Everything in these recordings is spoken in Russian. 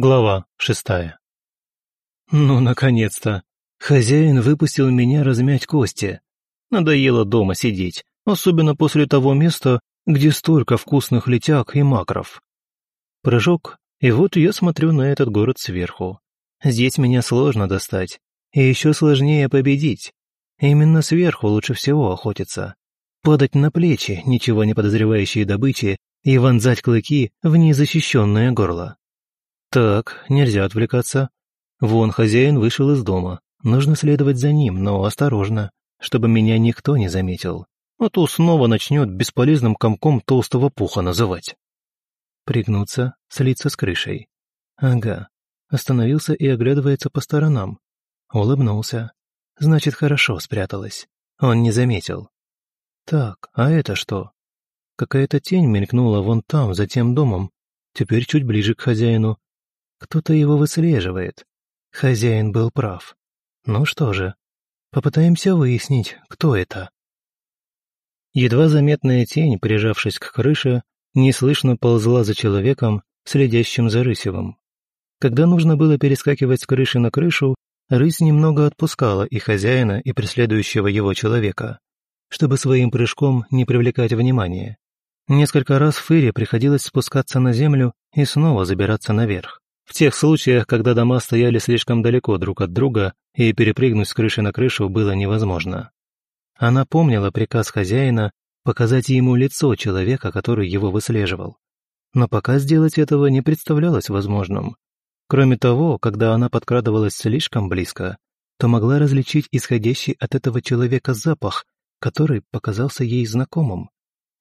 Глава шестая. Ну, наконец-то! Хозяин выпустил меня размять кости. Надоело дома сидеть, особенно после того места, где столько вкусных летяг и макров. Прыжок, и вот я смотрю на этот город сверху. Здесь меня сложно достать, и еще сложнее победить. Именно сверху лучше всего охотиться. Падать на плечи, ничего не подозревающие добычи, и вонзать клыки в незащищенное горло. Так, нельзя отвлекаться. Вон хозяин вышел из дома. Нужно следовать за ним, но осторожно, чтобы меня никто не заметил. А то снова начнет бесполезным комком толстого пуха называть. Пригнуться, слиться с крышей. Ага. Остановился и оглядывается по сторонам. Улыбнулся. Значит, хорошо спряталась. Он не заметил. Так, а это что? Какая-то тень мелькнула вон там, за тем домом. Теперь чуть ближе к хозяину. Кто-то его выслеживает. Хозяин был прав. Ну что же, попытаемся выяснить, кто это. Едва заметная тень, прижавшись к крыше, неслышно ползла за человеком, следящим за Рысевым. Когда нужно было перескакивать с крыши на крышу, рысь немного отпускала и хозяина, и преследующего его человека, чтобы своим прыжком не привлекать внимания. Несколько раз Фыре приходилось спускаться на землю и снова забираться наверх. В тех случаях, когда дома стояли слишком далеко друг от друга и перепрыгнуть с крыши на крышу было невозможно. Она помнила приказ хозяина показать ему лицо человека, который его выслеживал. Но пока сделать этого не представлялось возможным. Кроме того, когда она подкрадывалась слишком близко, то могла различить исходящий от этого человека запах, который показался ей знакомым.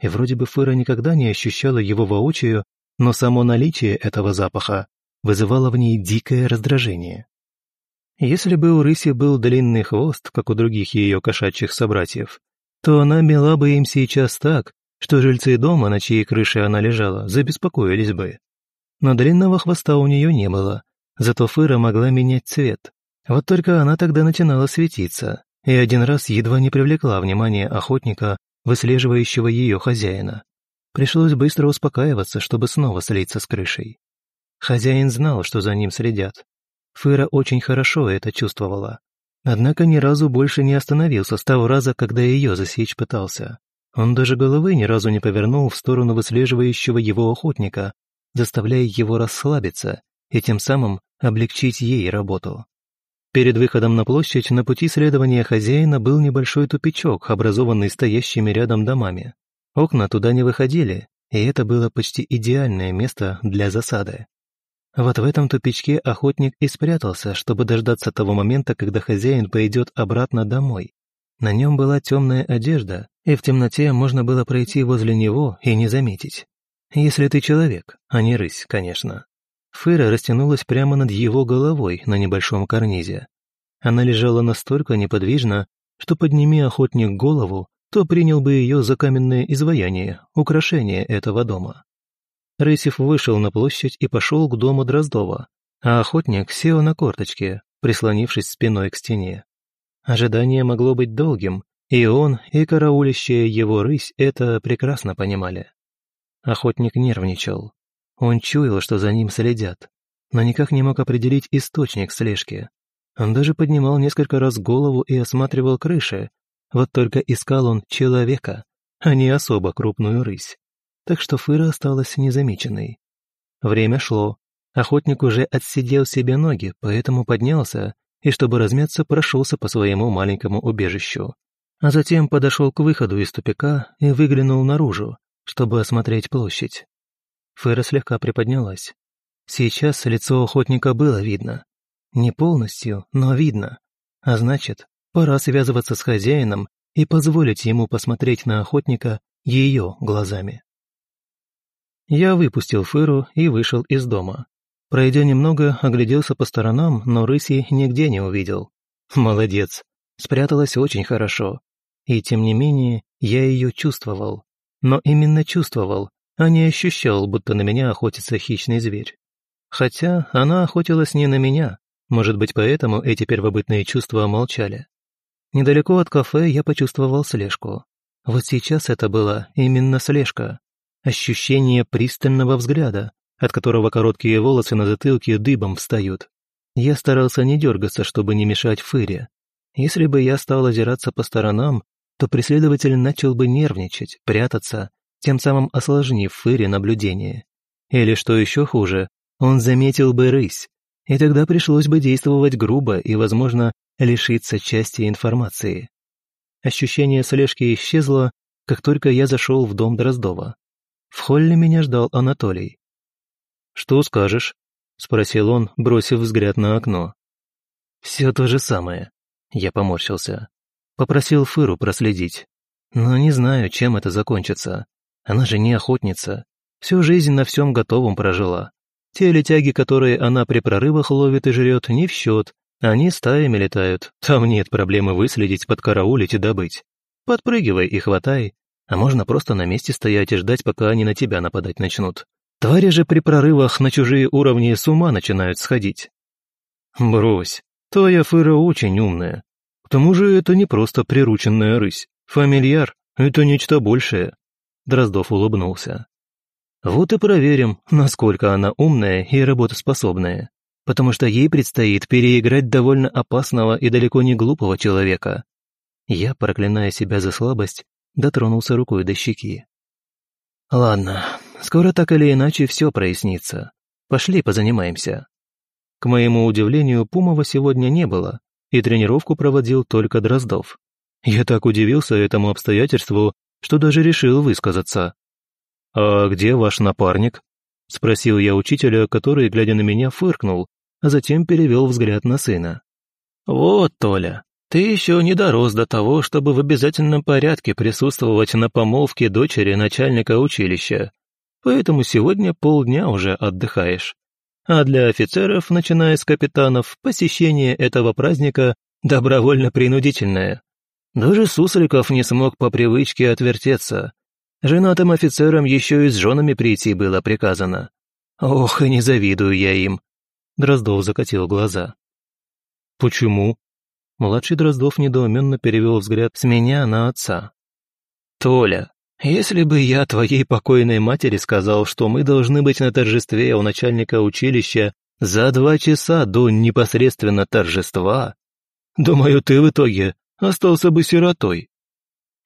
И вроде бы Фыра никогда не ощущала его воочию, но само наличие этого запаха вызывало в ней дикое раздражение. Если бы у рыси был длинный хвост, как у других ее кошачьих собратьев, то она мела бы им сейчас так, что жильцы дома, на чьей крыше она лежала, забеспокоились бы. Но длинного хвоста у нее не было, зато Фыра могла менять цвет. Вот только она тогда начинала светиться, и один раз едва не привлекла внимание охотника, выслеживающего ее хозяина. Пришлось быстро успокаиваться, чтобы снова слиться с крышей. Хозяин знал, что за ним следят. Фыра очень хорошо это чувствовала. Однако ни разу больше не остановился с того раза, когда ее засечь пытался. Он даже головы ни разу не повернул в сторону выслеживающего его охотника, заставляя его расслабиться и тем самым облегчить ей работу. Перед выходом на площадь на пути следования хозяина был небольшой тупичок, образованный стоящими рядом домами. Окна туда не выходили, и это было почти идеальное место для засады. Вот в этом тупичке охотник и спрятался, чтобы дождаться того момента, когда хозяин пойдет обратно домой. На нем была темная одежда, и в темноте можно было пройти возле него и не заметить. Если ты человек, а не рысь, конечно. Фыра растянулась прямо над его головой на небольшом карнизе. Она лежала настолько неподвижно, что подними охотник голову, то принял бы ее за каменное изваяние, украшение этого дома. Рысев вышел на площадь и пошел к дому Дроздова, а охотник сел на корточке, прислонившись спиной к стене. Ожидание могло быть долгим, и он, и караулищая его рысь это прекрасно понимали. Охотник нервничал. Он чуял, что за ним следят, но никак не мог определить источник слежки. Он даже поднимал несколько раз голову и осматривал крыши, вот только искал он человека, а не особо крупную рысь так что Фыра осталась незамеченной. Время шло. Охотник уже отсидел себе ноги, поэтому поднялся и, чтобы размяться, прошелся по своему маленькому убежищу. А затем подошел к выходу из тупика и выглянул наружу, чтобы осмотреть площадь. Фыра слегка приподнялась. Сейчас лицо охотника было видно. Не полностью, но видно. А значит, пора связываться с хозяином и позволить ему посмотреть на охотника ее глазами. Я выпустил Фыру и вышел из дома. Пройдя немного, огляделся по сторонам, но рыси нигде не увидел. Молодец, спряталась очень хорошо. И тем не менее, я ее чувствовал. Но именно чувствовал, а не ощущал, будто на меня охотится хищный зверь. Хотя она охотилась не на меня, может быть, поэтому эти первобытные чувства молчали. Недалеко от кафе я почувствовал слежку. Вот сейчас это была именно слежка ощущение пристального взгляда, от которого короткие волосы на затылке дыбом встают. Я старался не дергаться, чтобы не мешать Фыре. Если бы я стал озираться по сторонам, то преследователь начал бы нервничать, прятаться, тем самым осложнив Фыре наблюдение. Или, что еще хуже, он заметил бы рысь, и тогда пришлось бы действовать грубо и, возможно, лишиться части информации. Ощущение слежки исчезло, как только я зашел в дом Дроздова. В холле меня ждал Анатолий. «Что скажешь?» — спросил он, бросив взгляд на окно. «Все то же самое», — я поморщился. Попросил Фыру проследить. Но не знаю, чем это закончится. Она же не охотница. Всю жизнь на всем готовом прожила. Те летяги, которые она при прорывах ловит и жрет, не в счет. Они стаями летают. Там нет проблемы выследить, подкараулить и добыть. Подпрыгивай и хватай. А можно просто на месте стоять и ждать, пока они на тебя нападать начнут. Твари же при прорывах на чужие уровни с ума начинают сходить. Брось, твоя фыра очень умная. К тому же это не просто прирученная рысь. Фамильяр — это нечто большее. Дроздов улыбнулся. Вот и проверим, насколько она умная и работоспособная, потому что ей предстоит переиграть довольно опасного и далеко не глупого человека. Я, проклиная себя за слабость, дотронулся рукой до щеки. «Ладно, скоро так или иначе все прояснится. Пошли позанимаемся». К моему удивлению, Пумова сегодня не было, и тренировку проводил только Дроздов. Я так удивился этому обстоятельству, что даже решил высказаться. «А где ваш напарник?» — спросил я учителя, который, глядя на меня, фыркнул, а затем перевел взгляд на сына. «Вот, Толя, ты еще не дорос до того, чтобы в обязательном порядке присутствовать на помолвке дочери начальника училища, поэтому сегодня полдня уже отдыхаешь. А для офицеров, начиная с капитанов, посещение этого праздника добровольно-принудительное. Даже Сусликов не смог по привычке отвертеться, Женатым офицерам еще и с женами прийти было приказано. Ох, и не завидую я им. Дроздов закатил глаза. Почему? Младший Дроздов недоуменно перевел взгляд с меня на отца. Толя, если бы я твоей покойной матери сказал, что мы должны быть на торжестве у начальника училища за два часа до непосредственно торжества, думаю, ты в итоге остался бы сиротой.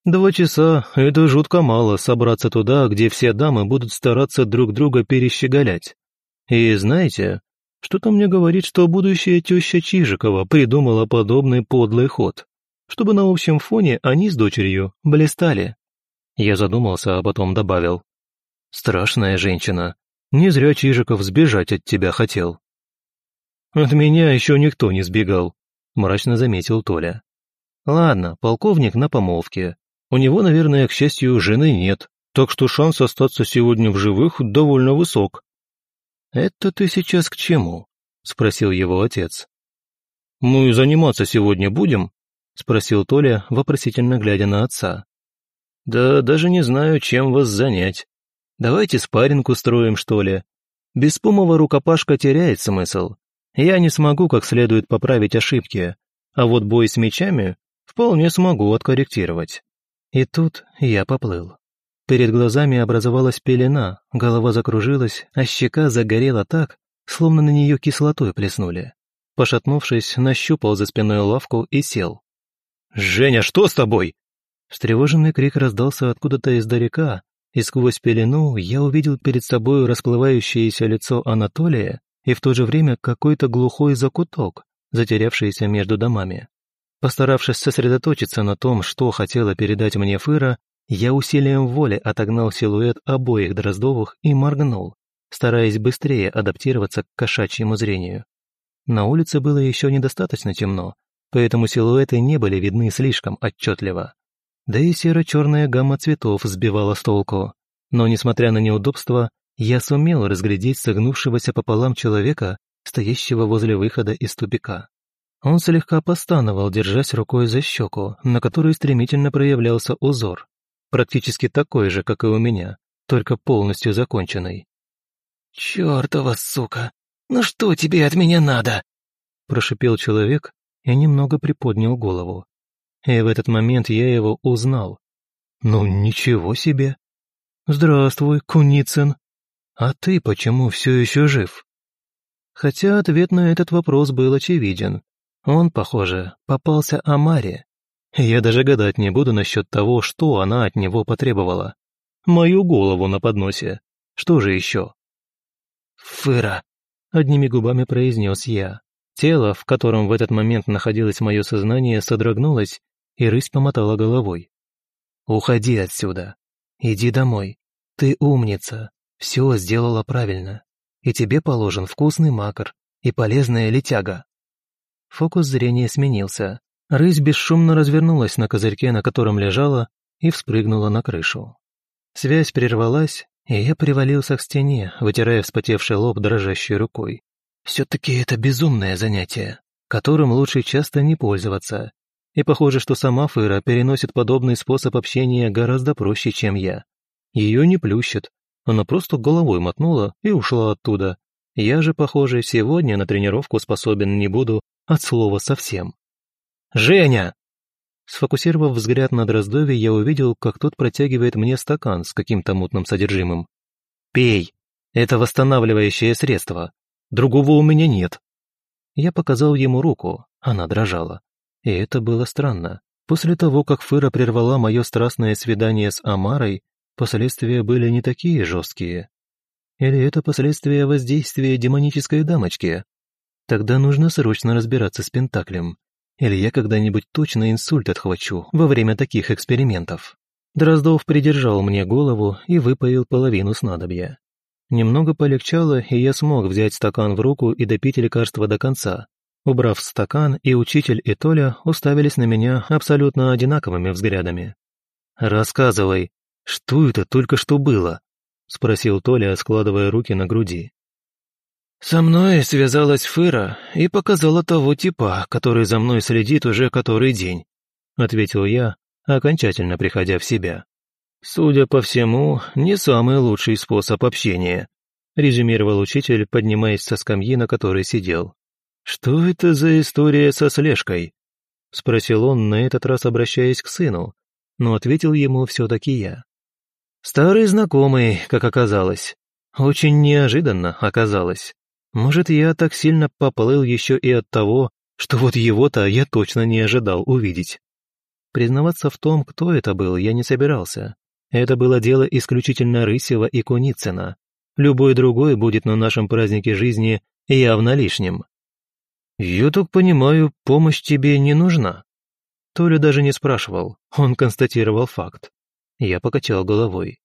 Два часа — это жутко мало собраться туда, где все дамы будут стараться друг друга перещеголять. И знаете, что-то мне говорит, что будущая теща Чижикова придумала подобный подлый ход, чтобы на общем фоне они с дочерью блистали. Я задумался, а потом добавил. «Страшная женщина. Не зря Чижиков сбежать от тебя хотел». «От меня еще никто не сбегал», — мрачно заметил Толя. «Ладно, полковник на помолвке. У него, наверное, к счастью, жены нет, так что шанс остаться сегодня в живых довольно высок. «Это ты сейчас к чему?» — спросил его отец. «Мы заниматься сегодня будем?» — спросил Толя, вопросительно глядя на отца. «Да даже не знаю, чем вас занять. Давайте спарринг устроим, что ли. Без пумого рукопашка теряет смысл. Я не смогу как следует поправить ошибки, а вот бой с мечами вполне смогу откорректировать». И тут я поплыл. Перед глазами образовалась пелена, голова закружилась, а щека загорела так, словно на нее кислотой плеснули. Пошатнувшись, нащупал за спиной лавку и сел. «Женя, что с тобой?» Встревоженный крик раздался откуда-то издалека, и сквозь пелену я увидел перед собой расплывающееся лицо Анатолия и в то же время какой-то глухой закуток, затерявшийся между домами. Постаравшись сосредоточиться на том, что хотела передать мне Фыра, я усилием воли отогнал силуэт обоих Дроздовых и моргнул, стараясь быстрее адаптироваться к кошачьему зрению. На улице было еще недостаточно темно, поэтому силуэты не были видны слишком отчетливо. Да и серо-черная гамма цветов сбивала с толку. Но, несмотря на неудобства, я сумел разглядеть согнувшегося пополам человека, стоящего возле выхода из тупика. Он слегка постановал, держась рукой за щеку, на которой стремительно проявлялся узор, практически такой же, как и у меня, только полностью законченный. «Чёртова сука! Ну что тебе от меня надо?» прошипел человек и немного приподнял голову. И в этот момент я его узнал. «Ну, ничего себе!» «Здравствуй, Куницын!» «А ты почему все еще жив?» Хотя ответ на этот вопрос был очевиден. Он, похоже, попался Амаре. Я даже гадать не буду насчет того, что она от него потребовала. Мою голову на подносе. Что же еще? «Фыра», — одними губами произнес я. Тело, в котором в этот момент находилось мое сознание, содрогнулось, и рысь помотала головой. «Уходи отсюда. Иди домой. Ты умница. Все сделала правильно. И тебе положен вкусный макар и полезная летяга». Фокус зрения сменился. Рысь бесшумно развернулась на козырьке, на котором лежала, и вспрыгнула на крышу. Связь прервалась, и я привалился к стене, вытирая вспотевший лоб дрожащей рукой. Все-таки это безумное занятие, которым лучше часто не пользоваться. И похоже, что сама Фыра переносит подобный способ общения гораздо проще, чем я. Ее не плющит. Она просто головой мотнула и ушла оттуда. Я же, похоже, сегодня на тренировку способен не буду от слова совсем. «Женя!» Сфокусировав взгляд на Дроздове, я увидел, как тот протягивает мне стакан с каким-то мутным содержимым. «Пей! Это восстанавливающее средство. Другого у меня нет». Я показал ему руку, она дрожала. И это было странно. После того, как Фыра прервала мое страстное свидание с Амарой, последствия были не такие жесткие. Или это последствия воздействия демонической дамочки? Тогда нужно срочно разбираться с Пентаклем. Или я когда-нибудь точно инсульт отхвачу во время таких экспериментов. Дроздов придержал мне голову и выпоил половину снадобья. Немного полегчало, и я смог взять стакан в руку и допить лекарство до конца, Убрав стакан, и учитель, и Толя уставились на меня абсолютно одинаковыми взглядами. «Рассказывай, что это только что было?» — спросил Толя, складывая руки на груди. «Со мной связалась Фыра и показала того типа, который за мной следит уже который день», — ответил я, окончательно приходя в себя. «Судя по всему, не самый лучший способ общения», — резюмировал учитель, поднимаясь со скамьи, на которой сидел. «Что это за история со слежкой?» — спросил он, на этот раз обращаясь к сыну, но ответил ему все-таки я. «Старый знакомый, как оказалось. Очень неожиданно оказалось. Может, я так сильно поплыл еще и от того, что вот его-то я точно не ожидал увидеть». Признаваться в том, кто это был, я не собирался. Это было дело исключительно Рысева и Куницына. Любой другой будет на нашем празднике жизни явно лишним. «Я так понимаю, помощь тебе не нужна?» Толя даже не спрашивал, он констатировал факт. Я покачал головой.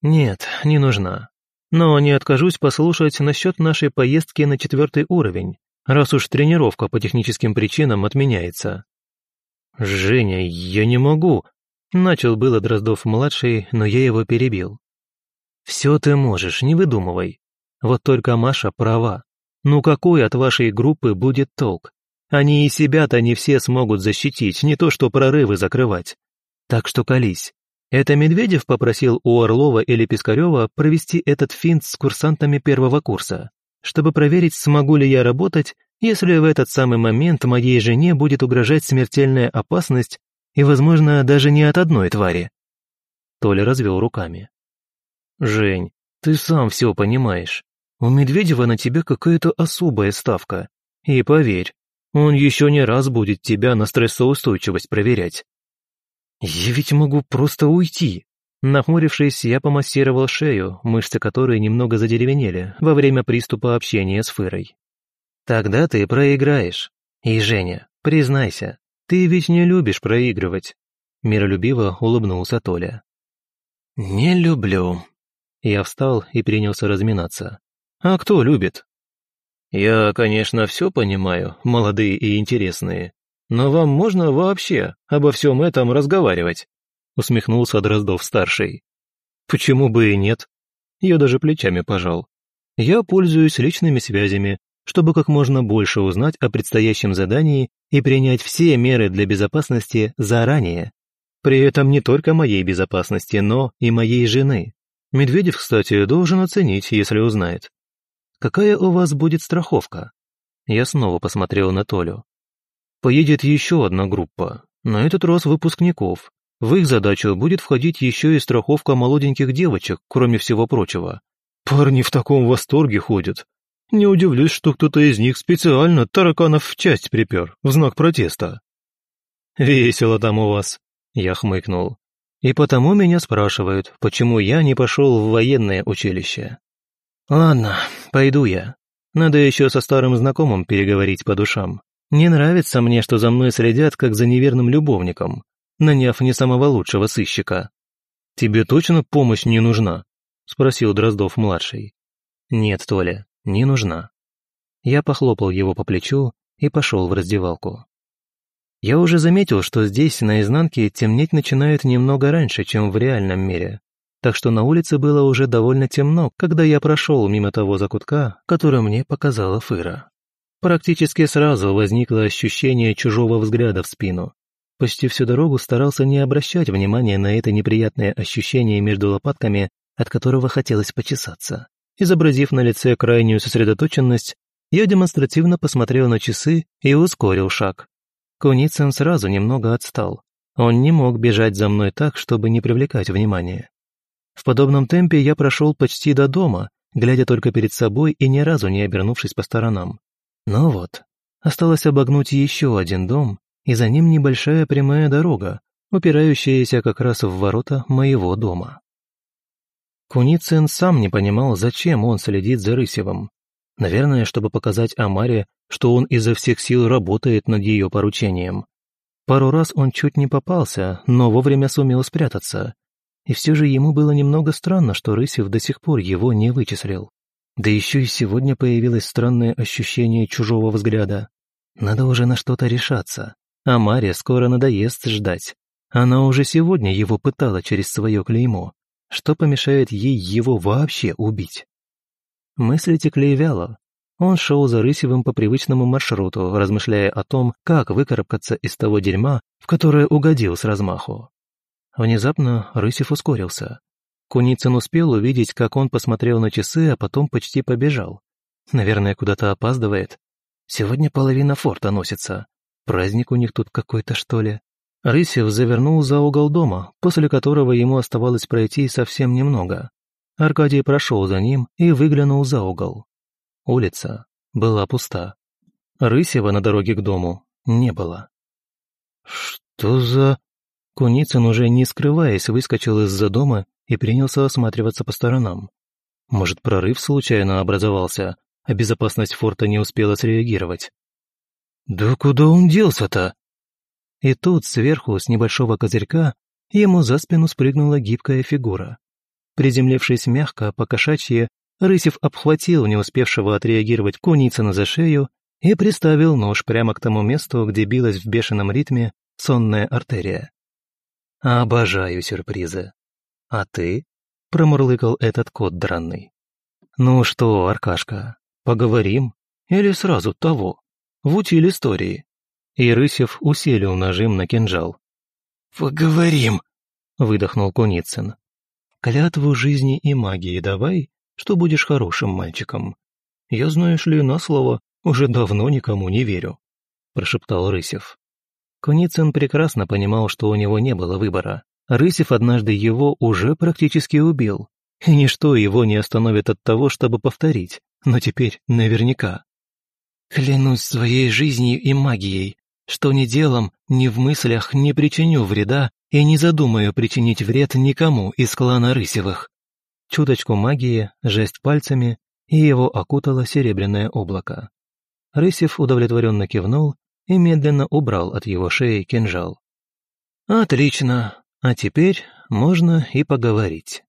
«Нет, не нужна. Но не откажусь послушать насчет нашей поездки на четвертый уровень, раз уж тренировка по техническим причинам отменяется». «Женя, я не могу», — начал было Дроздов-младший, но я его перебил. «Все ты можешь, не выдумывай. Вот только Маша права. Ну какой от вашей группы будет толк? Они и себя-то не все смогут защитить, не то что прорывы закрывать. Так что колись. Это Медведев попросил у Орлова или Пискарева провести этот финт с курсантами первого курса, чтобы проверить, смогу ли я работать, если в этот самый момент моей жене будет угрожать смертельная опасность и, возможно, даже не от одной твари. Толя развел руками. «Жень, ты сам все понимаешь. У Медведева на тебя какая-то особая ставка. И поверь, он еще не раз будет тебя на стрессоустойчивость проверять. Я ведь могу просто уйти. Нахмурившись, я помассировал шею, мышцы которой немного задеревенели во время приступа общения с Фырой. Тогда ты проиграешь. И, Женя, признайся, ты ведь не любишь проигрывать. Миролюбиво улыбнулся Толя. «Не люблю». Я встал и принялся разминаться. А кто любит? Я, конечно, все понимаю, молодые и интересные, но вам можно вообще обо всем этом разговаривать, усмехнулся Дроздов-старший. Почему бы и нет? Я даже плечами пожал. Я пользуюсь личными связями, чтобы как можно больше узнать о предстоящем задании и принять все меры для безопасности заранее. При этом не только моей безопасности, но и моей жены. Медведев, кстати, должен оценить, если узнает. Какая у вас будет страховка?» Я снова посмотрел на Толю. «Поедет еще одна группа, на этот раз выпускников. В их задачу будет входить еще и страховка молоденьких девочек, кроме всего прочего. Парни в таком восторге ходят. Не удивлюсь, что кто-то из них специально тараканов в часть припер, в знак протеста. «Весело там у вас», — я хмыкнул. «И потому меня спрашивают, почему я не пошел в военное училище». «Ладно, пойду я. Надо еще со старым знакомым переговорить по душам. Не нравится мне, что за мной следят, как за неверным любовником, наняв не самого лучшего сыщика». «Тебе точно помощь не нужна?» — спросил Дроздов-младший. «Нет, Толя, не нужна». Я похлопал его по плечу и пошел в раздевалку. Я уже заметил, что здесь, на изнанке, темнеть начинает немного раньше, чем в реальном мире. Так что на улице было уже довольно темно, когда я прошел мимо того закутка, который мне показала Фыра. Практически сразу возникло ощущение чужого взгляда в спину. Почти всю дорогу старался не обращать внимания на это неприятное ощущение между лопатками, от которого хотелось почесаться. Изобразив на лице крайнюю сосредоточенность, я демонстративно посмотрел на часы и ускорил шаг. Куницын сразу немного отстал. Он не мог бежать за мной так, чтобы не привлекать внимания. В подобном темпе я прошел почти до дома, глядя только перед собой и ни разу не обернувшись по сторонам. Но вот, осталось обогнуть еще один дом, и за ним небольшая прямая дорога, упирающаяся как раз в ворота моего дома. Куницын сам не понимал, зачем он следит за Рысевым. Наверное, чтобы показать Амаре, что он изо всех сил работает над ее поручением. Пару раз он чуть не попался, но вовремя сумел спрятаться. И все же ему было немного странно, что Рысев до сих пор его не вычислил. Да еще и сегодня появилось странное ощущение чужого взгляда. Надо уже на что-то решаться. А Маре скоро надоест ждать. Она уже сегодня его пытала через свое клеймо. Что помешает ей его вообще убить? Мысли текли вяло. Он шел за Рысевым по привычному маршруту, размышляя о том, как выкарабкаться из того дерьма, в которое угодил с размаху. Внезапно Рысев ускорился. Куницын успел увидеть, как он посмотрел на часы, а потом почти побежал. Наверное, куда-то опаздывает. Сегодня половина форта носится. Праздник у них тут какой-то, что ли. Рысев завернул за угол дома, после которого ему оставалось пройти совсем немного. Аркадий прошел за ним и выглянул за угол. Улица была пуста. Рысева на дороге к дому не было. «Что за...» Куницын, уже не скрываясь, выскочил из-за дома и принялся осматриваться по сторонам. Может, прорыв случайно образовался, а безопасность форта не успела среагировать. «Да куда он делся-то?» И тут сверху, с небольшого козырька, ему за спину спрыгнула гибкая фигура. Приземлившись мягко, покошачье, Рысев обхватил не успевшего отреагировать Куницына за шею и приставил нож прямо к тому месту, где билась в бешеном ритме сонная артерия. «Обожаю сюрпризы. А ты?» — промурлыкал этот кот дранный. «Ну что, Аркашка, поговорим? Или сразу того? В утиль истории?» И Рысев усилил нажим на кинжал. «Поговорим», — выдохнул Куницын. Клятву жизни и магии давай, что будешь хорошим мальчиком. Я, знаешь ли, на слово уже давно никому не верю», – прошептал Рысев. Куницын прекрасно понимал, что у него не было выбора. Рысев однажды его уже практически убил, и ничто его не остановит от того, чтобы повторить, но теперь наверняка. «Клянусь своей жизнью и магией, что ни делом, ни в мыслях не причиню вреда и не задумаю причинить вред никому из клана Рысевых». Чуточку магии, жесть пальцами, и его окутало серебряное облако. Рысев удовлетворенно кивнул и медленно убрал от его шеи кинжал. «Отлично, а теперь можно и поговорить».